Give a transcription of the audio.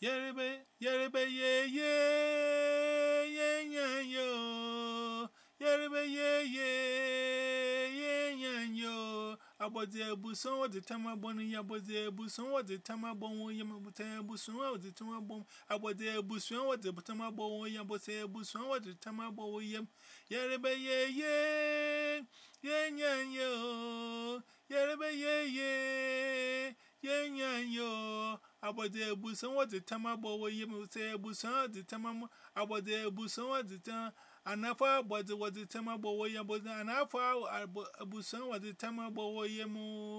Yerebe, Yerebe, ye, ye, ye, ye, yo. Yerebe, ye, ye, ye, ye, yo. Abọ̀dì ẹ̀bùsùn wọ́n ti tẹ́mọ̀ bọ́n ní abọ̀dì ẹ̀bùsùn wọ́n ti tẹ́mọ̀ bọ́n wọn yẹn bọ̀tẹ̀ ẹ̀bùsùn wọ́n ti tẹ́mọ̀ bọ́n abọ̀dì ẹ̀bùsùn wọ́n ti tẹ́mọ̀ bọ́n wọn yẹn bọ̀tẹ̀ ẹ̀bùsùn wọ́n Yerebe, ye, ye, ye, ye, yo. Yerebe, ye, ye, ye, ye, yo about the Busan, what the Tamabo, where you say Busan, the Tamam, about the Busan, what the Tam, and Alpha, but what the Tamabo, where you about an Alpha, Busan, what the Tamabo, where you.